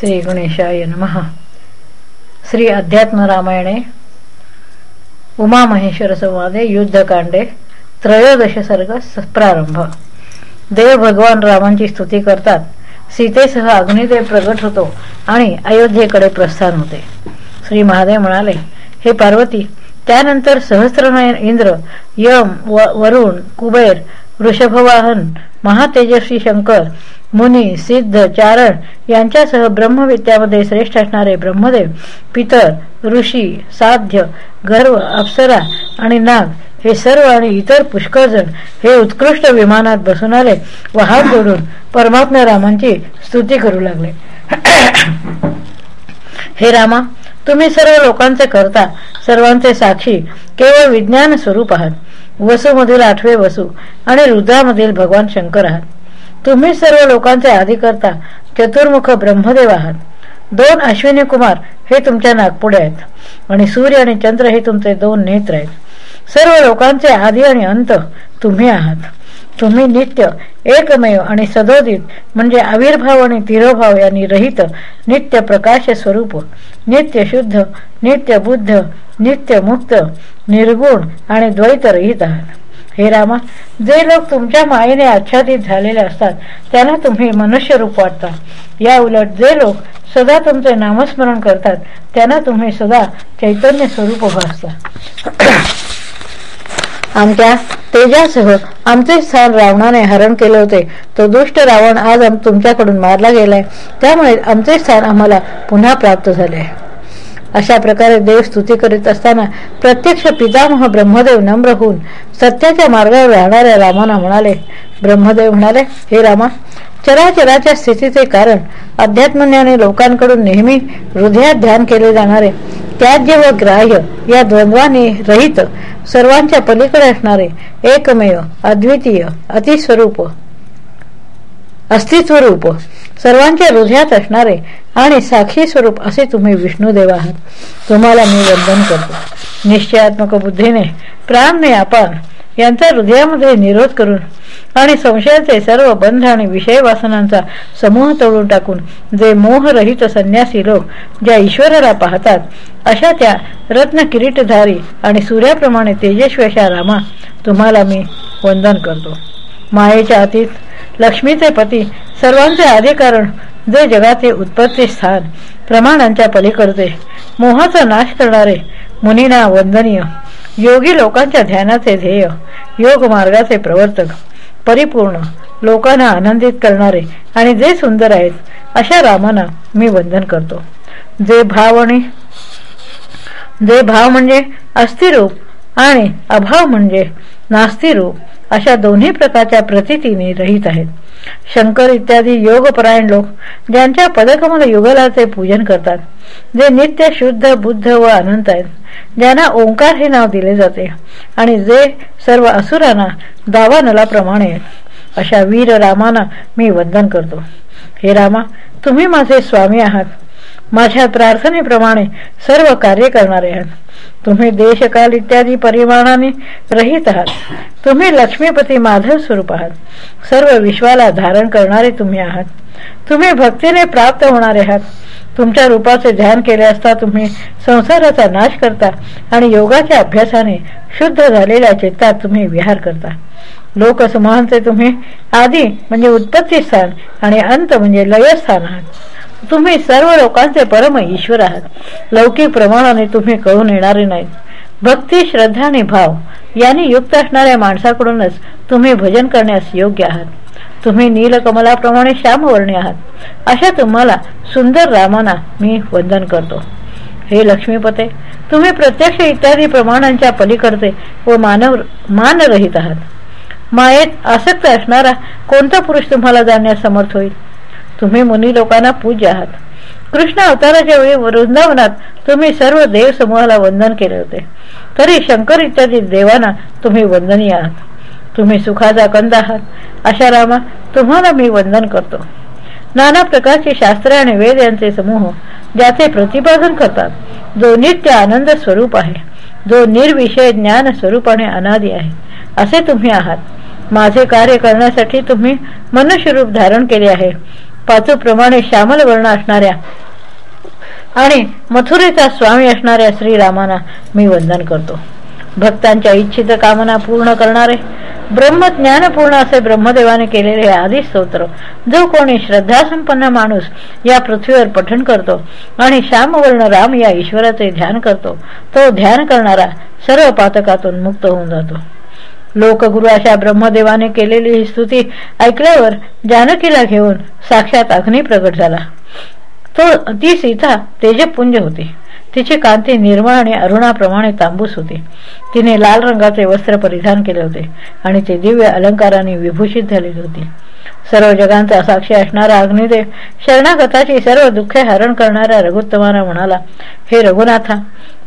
श्री गणेशाय नमहा श्री अध्यात्म रामायणे उमा महेश्वर संवादे युद्धकांडे त्रयोदश सर्ग प्रारंभ. देव भगवान रामांची स्तुती करतात. सीतेसह अग्निदेव प्रगट होतो आणि अयोध्येकडे प्रस्थान होते. श्री महादेव म्हणाले हे पार्वती त्यानंतर सहस्रनयन इंद्र यम व वरुण कुबेर वृषभवाहन महातेजस्वी शंकर मुनी सिद्ध चारण यांच्यासह ब्रह्मविद्यामध्ये श्रेष्ठ असणारे ब्रह्मदेव पितर ऋषी साध्य गर्व अप्सरा आणि नाग हे सर्व आणि इतर पुष्कळजण हे उत्कृष्ट विमानात बसून आले व हात जोडून परमात्मा रामांची स्तुती करू लागले. हे रामा तुम्ही सर्व लोकांचे करता सर्वांचे साक्षी केवळ विज्ञान स्वरूप आहात. वसूमधील आठवे वसू आणि रुद्रामधील भगवान शंकर आहात. तुम्ही सर्व लोकांचे आधी करता चतुर्मुख ब्रह्मदेव आहात. दोन अश्विनी कुमार हे तुमच्या नागपुढे आहेत आणि सूर्य आणि चंद्र हे तुमचे दोन नेत्र आहेत. सर्व लोकांचे आधी आणि अंत तुम्ही आहात. तुम्ही नित्य एकमेव आणि सदोदित म्हणजे आविर्भाव आणि तिरोभाव यांनी रहित नित्य प्रकाश स्वरूप नित्य शुद्ध नित्य बुद्ध नित्य मुक्त निर्गुण आणि द्वैत रहित आहात. हे रामा जे लोक तुमच्या मायेने आच्छादित झालेले असतात त्यांना तुम्ही मनुष्य रूप वाटता. या उलट जे लोक सदा तुमचे नामस्मरण करतात त्यांना तुम्ही सदा चैतन्य स्वरूप भासता. आमच्या तेजासह आमचे स्थान रावणाने हरण केले होते. तो दुष्ट रावण आज तुमच्याकडून मारला गेलाय. त्यामुळे आमचे स्थान आम्हाला पुन्हा प्राप्त झाले. अशा प्रकारे देव स्तुती करीत असताना प्रत्यक्ष पितामह ब्रह्मदेव नम्र होऊन सत्याच्या मार्गावर राहणाऱ्या रामाना म्हणाले ब्रह्मदेव म्हणाले हे रामा चराचराच्या स्थितीचे कारण अध्यात्मज्ञाने लोकांकडून नेहमी हृदयात ध्यान केले जाणारे त्याज्य व ग्राह्य या द्वंद्वाने रहित सर्वांच्या पलीकडे असणारे एकमेव अद्वितीय अतिस्वरूप अस्तित्वरूप सर्वांच्या हृदयात असणारे आणि साक्षी स्वरूप असे तुम्ही विष्णुदेव आहात. तुम्हाला मी वंदन करतो. निश्चयात्मक बुद्धीने प्राणने आपण यांचा हृदयामध्ये निरोध करून आणि संशयाचे सर्व बंध आणि विषय वासनांचा समूह तोडून टाकून जे मोहरहित संन्यासी लोक ज्या ईश्वराला पाहतात अशा त्या रत्न किरीटधारी आणि सूर्याप्रमाणे तेजस्वी अशा रामा तुम्हाला मी वंदन करतो. मायेच्या अतीत लक्ष्मीचे पती सर्वांचे अधिकरण जे जगाचे उत्पत्ती स्थान प्रमाणांच्या पलीकडचे मोहाचा नाश करणारे मुनीना वंदनीय योगी लोकांच्या ध्यानाचे ध्येय योग मार्गाचे प्रवर्तक परिपूर्ण लोकांना आनंदित करणारे आणि जे सुंदर आहेत अशा रामाना मी वंदन करतो. जे भाव आणि जे भाव म्हणजे अस्थिरूप आणि अभाव म्हणजे नास्तिरूप अशा दोन्ही प्रकारच्या प्रतितीने रहित आहेत. शंकर इत्यादी योगपरायण लोक ज्यांच्या पदकमल युगलाचे पूजन करतात जे नित्य शुद्ध बुद्ध व अनंत आहेत ज्यांना ओंकार हे नाव दिले जाते आणि जे सर्व असुरांना दावानलाप्रमाणे अशा वीर रामाना मी वंदन करतो. हे रामा तुम्ही माझे स्वामी आहात. माझ्या प्रार्थनेप्रमाणे सर्व कार्य करणारे आहात. तुम्ही देशकाल इत्यादी परिमाणाने रहित आहात. तुम्ही लक्ष्मीपती माधव स्वरूप आहात. सर्व विश्वाला धारण करणारे तुम्ही आहात. तुम्ही भक्तीने प्राप्त होणारे आहात. तुमच्या रूपाचे ध्यान केले असता तुम्ही संसाराचा नाश करता आणि योगाच्या अभ्यासाने शुद्ध झालेल्या चित्तात तुम्ही विहार करता. लोकसमूहांचे तुम्ही आधी म्हणजे उत्पत्ती स्थान आणि अंत म्हणजे लयस्थान आहात. तुम्ही सर्व लोकांचे परम ईश्वर आहात. लौकिक प्रमाणाने तुम्ही कळून येणारे नाहीत. भक्ती श्रद्धा आणि भाव यांनी युक्त असणाऱ्या माणसाकडूनच तुम्ही भजन करण्यास योग्य आहात. तुम्ही नीलकमलाप्रमाणे श्यामवर्णी आहात. अशा तुम्हाला सुंदर रामाना मी वंदन करतो. हे लक्ष्मीपते तुम्ही प्रत्यक्ष इत्यादी प्रमाणांच्या पलीकडचे व मानव मानरहित आहात. मायेत आसक्त असणारा कोणता पुरुष तुम्हाला जाण्यास समर्थ होईल? तुम्ही मुनी लोकांना पूज्य आहात. कृष्ण अवताराच्या वेळी वृंदावनात तुम्ही सर्व देव समूहाला वंदन केले होते. तरी शंकर इत्यादी देवांना तुम्ही वंदनीय आहात. तुम्ही सुखाचा कंद आहात. अशा रामा तुम्हाला मी वंदन करतो. नाना प्रकारचे शास्त्र आणि वेद यांचे समूह ज्याचे प्रतिपादन करतात. जो नित्य आनंद स्वरूप आहे. जो निर्विषय ज्ञान स्वरूपाने अनादी आहे. असे तुम्ही आहात. माझे कार्य करण्यासाठी तुम्ही मनुष्यरूप धारण केले आहे. पाचूप्रमाणे श्यामल वर्ण असणाऱ्या आणि मथुरेचा स्वामी असणाऱ्या श्रीरामाना मी वंदन करतो. भक्तांच्या इच्छित कामना पूर्ण करणारे ब्रह्मज्ञानपूर्ण असे ब्रह्मदेवाने केलेले आधी स्तोत्र जो कोणी श्रद्धासंपन्न माणूस या पृथ्वीवर पठण करतो आणि श्यामवर्ण राम या ईश्वराचे ध्यान करतो तो ध्यान करणारा सर्व पातकातून मुक्त होऊन जातो. लोकगुरु अशा ब्रह्मदेवाने केलेली ही स्तुती ऐकल्यावर जानकीला घेऊन साक्षात अग्नी प्रगट झाला. तो ती सीता तेजपुंज होती. तिची कांती निर्मळ आणि अरुणाप्रमाणे तांबूस होती. तिने लाल रंगाचे वस्त्र परिधान केले होते आणि ते दिव्य अलंकाराने विभूषित झालेली होती. सर्व जगांचा साक्षी असणारा अग्निदेव शरणागताची सर्व दुःखे हरण करणाऱ्या रघुत्तमाना म्हणाला हे रघुनाथा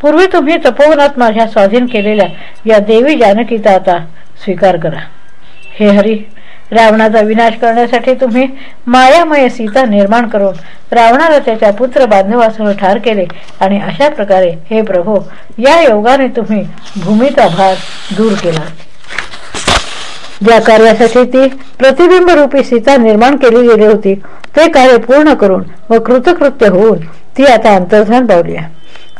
पूर्वी तुम्ही तपोवनात माझ्या स्वाधीन केलेल्या या देवी जानकीचा आता स्वीकार करा. हे हरी रावणाचा विनाश करण्यासाठी तुम्ही मायामय सीता निर्माण करून रावणाला त्याच्या पुत्र बांधवासह ठार केले आणि अशा प्रकारे हे प्रभो या योगाने तुम्ही भूमीचा भार दूर केला. ज्या कार्यासाठी ती प्रतिबिंब रूपी सीता निर्माण केली गेली होती. ते कार्य पूर्ण करून व कृतकृत्य होऊन ती आता अंतर्धान पावली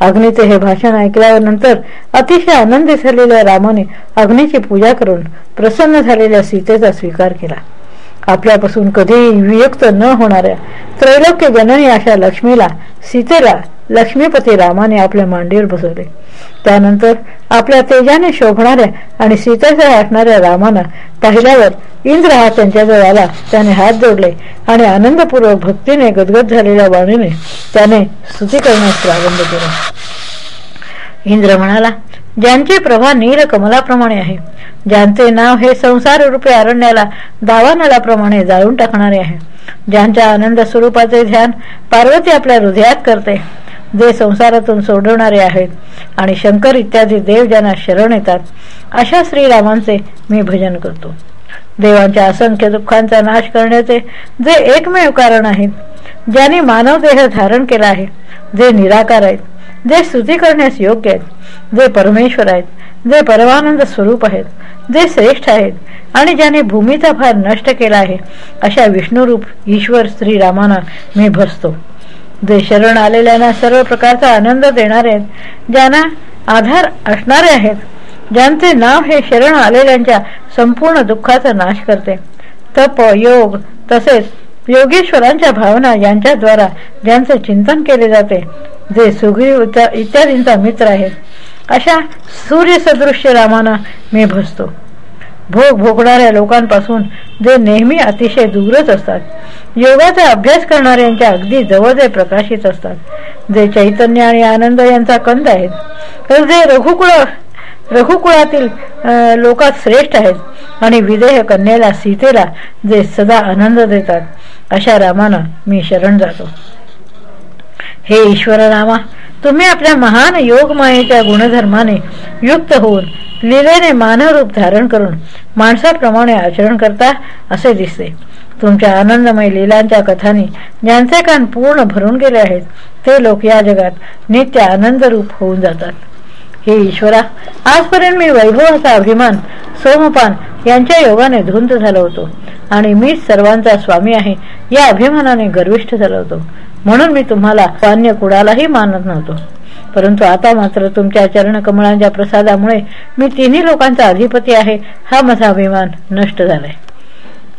अग्नीचे हे भाषण ऐकल्यानंतर अतिशय आनंदी झालेल्या रामाने अग्नीची पूजा करून प्रसन्न झालेल्या सीतेचा स्वीकार केला. आपल्यापासून कधीही वियुक्त न होणाऱ्या त्रैलोक्य जननी अशा लक्ष्मीला सीतेला लक्ष्मीपती रामाने आपल्या मांडीवर बसवले. त्यानंतर आपल्या तेजाने शोभणाऱ्या आणि सीतेच्या असणाऱ्या रामाना पाहिल्यावर इंद्र हा त्यांच्याजवळ आला. त्याने हात जोडले आणि आनंदपूर्वक भक्तीने गदगद झालेल्या वाणीने त्याने स्तुती करण्यास प्रारंभ केला. इंद्र म्हणाला ज्यांचे प्रभा नील कमलाप्रमाणे आहे ज्यांचे नाव हे संसार रूपे अरण्याला दावानलाप्रमाणे जाळून टाकणारे आहे ज्यांच्या आनंद स्वरूपाचे ध्यान पार्वती आपल्या हृदयात करते जे संसारातून सोडवणारे आहेत आणि शंकर इत्यादी देव ज्यांना शरण येतात अशा श्रीरामांचे मी भजन करतो. देवांच्या असंख्य दुःखांचा नाश करण्याचे जे एकमेव कारण आहेत ज्यांनी मानव देह धारण केला आहे जे निराकार आहेत जे स्तुती करण्यास योग्य आहेत जे परमेश्वर आहेत जे परमानंद स्वरूप आहेत जे श्रेष्ठ आहेत आणि ज्याने भूमीचा भार नष्ट केला आहे अशा विष्णुरूप ईश्वर श्रीरामाना मी भसतो जे शरण आलेल्यांना सर्व प्रकारचा आनंद देणारे आहेत. ज्यांना आधार असणारे आहेत. ज्यांचे नाव हे शरण आलेल्यांच्या संपूर्ण दुःखाचा नाश करते. तप योग तसेच योगेश्वरांच्या भावना यांच्याद्वारा ज्यांचे चिंतन केले जाते जे सुग्रीव इत्यादींचा मित्र आहेत. अशा सूर्यसदृश्य रामाना मी भसतो. भोग भोगणाऱ्या लोकांपासून जे नेहमी अतिशय दूरच असतात. योगाचा अभ्यास करणाऱ्यांच्या अगदी जवळजवळ प्रकाशित असतात. जे चैतन्य आणि आनंद यांचा कंद आहेत. तर जे रघुकुळ रघुकुळातील लोकात श्रेष्ठ आहेत आणि विदेह कन्याला सीतेला जे सदा आनंद देतात अशा रामानं मी शरण जातो. हे ईश्वर रामा तुम्ही आपल्या महान योगमायेच्या गुणधर्माने युक्त होऊन लिलेने मानवरूप धारण करून माणसाप्रमाणे आचरण करता असे दिसते. तुमच्या आनंदमय लीलांच्या कथांनी ज्यांचे कान पूर्ण भरून गेले आहेत ते लोक या जगात नित्य आनंदरूप होऊन जातात. हे ईश्वरा आजपर्यंत मी वैभवाचा अभिमान सोमपान यांच्या योगाने धुंद झालो होतो आणि मीच सर्वांचा स्वामी आहे या अभिमानाने गर्विष्ठ झालो होतो म्हणून मी तुम्हाला अन्य कुणालाही मानत नव्हतो. परंतु आता मात्र तुमच्या चरणकमळांच्या प्रसादामुळे मी तिन्ही लोकांचा अधिपती आहे हा माझा अभिमान नष्ट झालाय.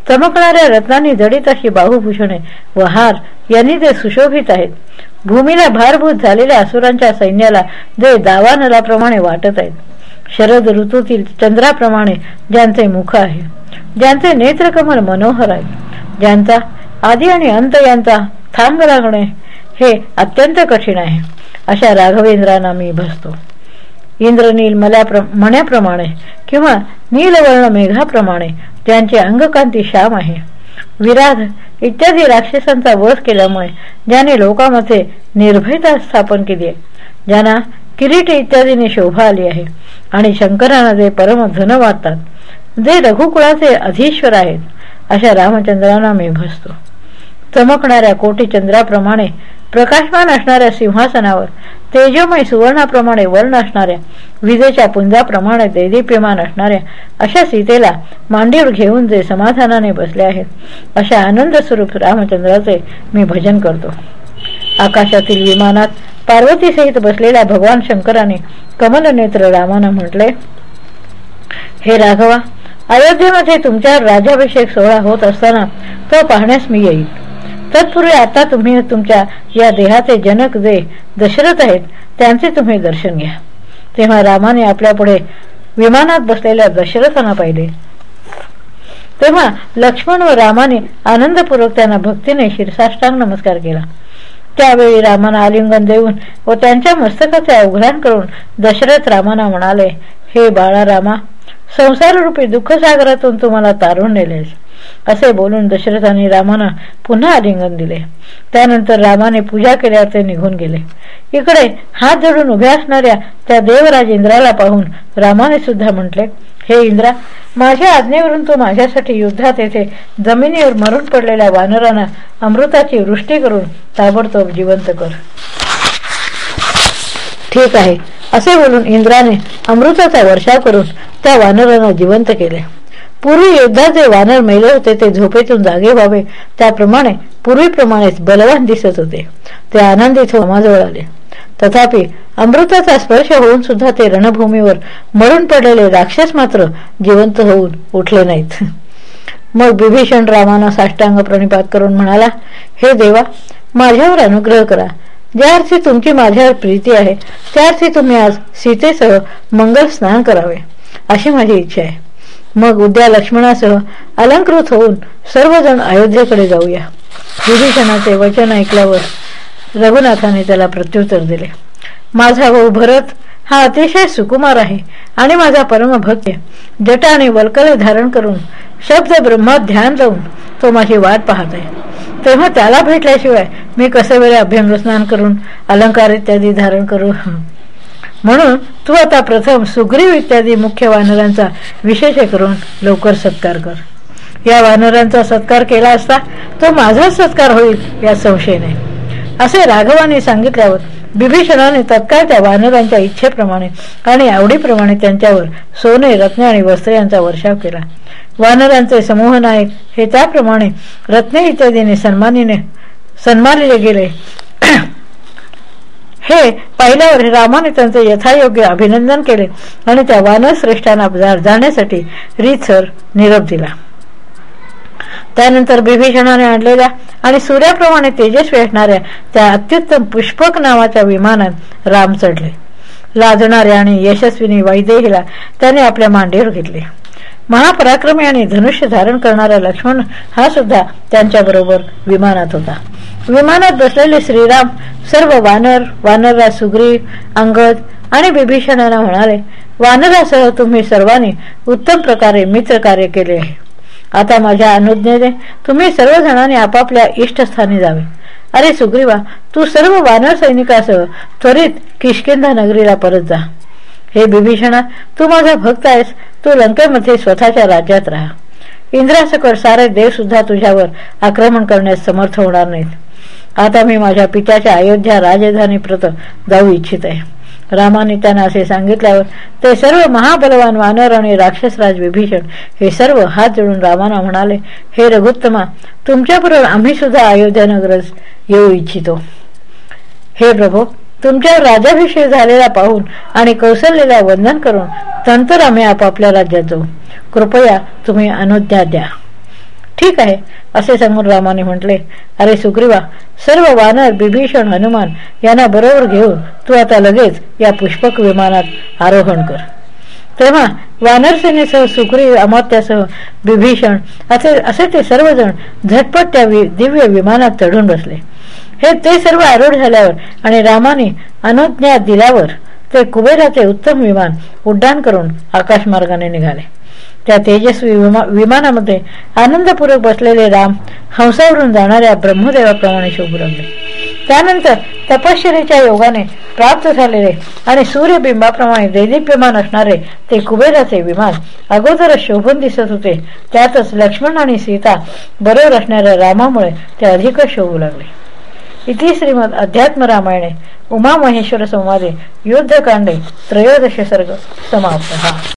चमकणाऱ्या रत्नांनी जडित अशी बाहुभूषणे व हार यांनी ते सुशोभित आहेत. भूमीला भारभूत झालेल्या असुरांच्या सैन्याला जे दावानलाप्रमाणे वाटत आहेत. शरद ऋतूतील चंद्राप्रमाणे ज्यांचे मुख आहे ज्यांचे नेत्रकमल मनोहर आहे ज्यांचा आदी आणि अंत यांचा थांब लागणे हे अत्यंत कठीण आहे अशा राघवेंद्रांना मी भसतो. इंद्रनील मला मण्याप्रमाणे किंवा नीलवर्ण मेघाप्रमाणे ज्यांची अंगकांती श्याम आहे. विराध इत्यादी राक्षसांचा वध केल्यामुळे ज्याने लोकांमध्ये निर्भयता स्थापन केली आहे. ज्यांना किरीट इत्यादीने शोभा आली आहे आणि शंकरांना जे परम धन वाटतात जे रघुकुळाचे अधीश्वर आहेत अशा रामचंद्रांना मी भसतो चमकणाऱ्या कोटी चंद्राप्रमाणे प्रकाशमान असणाऱ्या सिंहासनावर तेजोमय सुवर्णाप्रमाणे वर्ण असणाऱ्या विजेच्या पुंजाप्रमाणे देदीप्यमान असणाऱ्या अशा सीतेला मांडीवर घेऊन जे समाधानाने बसले आहेत अशा आनंद स्वरूप रामचंद्राचे मी भजन करतो. आकाशातील विमानात पार्वतीसहित बसलेल्या भगवान शंकराने कमलनेत्र रामानं म्हटले हे राघवा अयोध्येमध्ये तुमच्या राजाभिषेक सोहळा होत असताना तो पाहण्यास मी येईल तत्पूर्वी आता तुम्ही तुमच्या या देहाचे जनक जे दशरथ आहेत त्यांचे तुम्ही दर्शन घ्या. तेव्हा रामाने आपल्या पुढे विमानात बसलेल्या दशरथांना पाहिले. तेव्हा लक्ष्मण व रामाने आनंदपूर्वक त्यांना भक्तीने शिरसाष्टांग नमस्कार केला. त्यावेळी रामाना आलिंगन देऊन व त्यांच्या मस्तकाचे अवघडान करून दशरथ रामाना म्हणाले हे बाळा रामा संसाररूपी दुःखसागरातून तुम्हाला तारून नेलेस असे बोलून दशरथाने रामाना पुन्हा आलिंगन दिले. त्यानंतर रामाने पूजा केल्यावर ते निघून गेले. इकडे हात जोडून उभ्या असणाऱ्या त्या देवराज इंद्राला पाहून रामाने सुद्धा म्हटले हे इंद्रा माझ्या आज्ञेवरून तू माझ्यासाठी युद्धात येथे जमिनीवर मरून पडलेल्या वानरांना अमृताची वृष्टी करून ताबडतोब जिवंत कर. ठीक आहे असे बोलून इंद्राने अमृताचा वर्षाव करून त्या वानरांना जिवंत केले. पूर्वी युद्धात वानर मेले होते ते झोपेतून जागे व्हावे. त्याप्रमाणे पूर्वीप्रमाणेच बलवान दिसत होते. ते आनंदित समाजवळ आले. तथापि अमृताचा स्पर्श होऊन सुद्धा ते रणभूमीवर मरून पडलेले राक्षस मात्र जिवंत होऊन उठले नाहीत. मग विभीषण रामानं साष्टांग प्रणिपात करून म्हणाला हे देवा माझ्यावर अनुग्रह करा. ज्या अर्थी तुमची माझ्यावर प्रीती आहे त्या अर्थी तुम्ही आज सीतेसह मंगल स्नान करावे अशी माझी इच्छा आहे. मग उद्या लक्ष्मणासह अलंकृत होऊन सर्वजण अयोध्येकडे जाऊया. विभीषणाचे वचन ऐकल्यावर रघुनाथाने त्याला प्रत्युत्तर दिले. माझा भाऊ भरत हा अतिशय सुकुमार आहे आणि माझा परमभक्त जटा आणि वल्कले धारण करून शब्द ब्रह्मात ध्यान लावून तो माझी वाट पाहत आहे. तेव्हा त्याला भेटल्याशिवाय मी कसं वेळे अभ्यंग स्नान करून अलंकार इत्यादी धारण करू? म्हणून तू आता प्रथम सुग्रीव इत्यादी मुख्य वानरांचा विशेष करून लवकर सत्कार कर. या वानरांचा सत्कार केला असता तो माझाच सत्कार होईल या संशय नाही असे राघवाने सांगितल्यावर बिभीषणाने तत्काळ त्या वानरांच्या इच्छेप्रमाणे आणि आवडीप्रमाणे त्यांच्यावर सोने रत्ने आणि वस्त्र यांचा वर्षाव केला. वानरांचे समूह नायक हे त्याप्रमाणे रत्ने इत्यादीने सन्मानीने सन्मानले गेले. हे पाहिल्यावर रामाने त्यांचे यथायोग्य अभिनंदन केले आणि त्या वानरश्रेष्ठांना जाण्यासाठी रीतसर निरोप दिला. त्यानंतर बिभीषणाने आणलेल्या आणि सूर्याप्रमाणे तेजस्वी असणाऱ्या त्या अत्युत्तम पुष्पक नावाच्या विमानात राम चढले. लाजणाऱ्या आणि यशस्वीनी वैदेहीला त्याने आपल्या मांडीवर घेतले. महापराक्रमी आणि धनुष्य धारण करणारा लक्ष्मण हा सुद्धा त्यांच्याबरोबर विमानात होता. विमानात बसलेले श्रीराम सर्व वानर वानरला सुग्री अंगद आणि बिभीषणाला म्हणाले वानरासह तुम्ही सर्वांनी उत्तम प्रकारे मित्र कार्य केले आहे. आता माझ्या अनुज्ञेने तुम्ही सर्वजणांनी आपापल्या इष्टस्थानी जावे. अरे सुग्रीवा तू सर्व वानर सैनिकासह त्वरित किशकिंधा नगरीला परत जा. हे बिभीषणा तू माझा भक्त आहेस. तू लंकेमध्ये स्वतःच्या राज्यात राहा. इंद्रासकर सारे देव सुद्धा तुझ्यावर आक्रमण करण्यास समर्थ होणार नाहीत. आता मी माझ्या पित्याच्या अयोध्या राजधानी प्रत जाऊ इच्छित आहे. रामाने त्यांना असे सांगितल्यावर ते सर्व महाबलवान वानर आणि राक्षसराज विभीषण हे सर्व हात जोडून रामाना म्हणाले हे रघुत्तमा तुमच्याबरोबर आम्ही सुद्धा अयोध्यानगरच येऊ इच्छितो. हे प्रभू तुमच्यावर राजाभिषेक झालेला पाहून आणि कौशल्यला वंदन करून नंतर आम्ही आपापल्या राज्यात जाऊ कृपया तुम्ही अनुज्ञा द्या. ठीक आहे असे सांगून रामाने म्हटले अरे सुग्रीवा सर्व वानर बिभीषण हनुमान यांना बरोबर घेऊन तू आता लगेच या पुष्पक विमानात आरोहण कर. तेव्हा वानरसेनेसह सुग्रीव अमात्यासह बिभीषण असे असे ते सर्वजण झटपट त्या दिव्य विमानात चढून बसले. हे ते सर्व आरूढ झाल्यावर आणि रामाने अनुज्ञा दिल्यावर ते कुबेराचे उत्तम विमान उड्डाण करून आकाशमार्गाने निघाले. त्या तेजस्वी विमानामध्ये आनंदपूर्वक बसलेले राम हंसावरून जाणाऱ्या ब्रह्मदेवाप्रमाणे शोभू त्यानंतर तपश्चरीच्या योगाने प्राप्त झालेले आणि सूर्यबिंबाप्रमाणे दैदिप्यमान असणारे ते कुबेराचे विमान अगोदरच शोभून दिसत होते. त्यातच लक्ष्मण आणि सीता बरोबर असणाऱ्या रामामुळे ते अधिकच शोभू लागले. इति श्रीमद अध्यात्म रामायणे उमा महेश्वर संवादे युद्धकांडे त्रयोदश सर्ग समाप्त।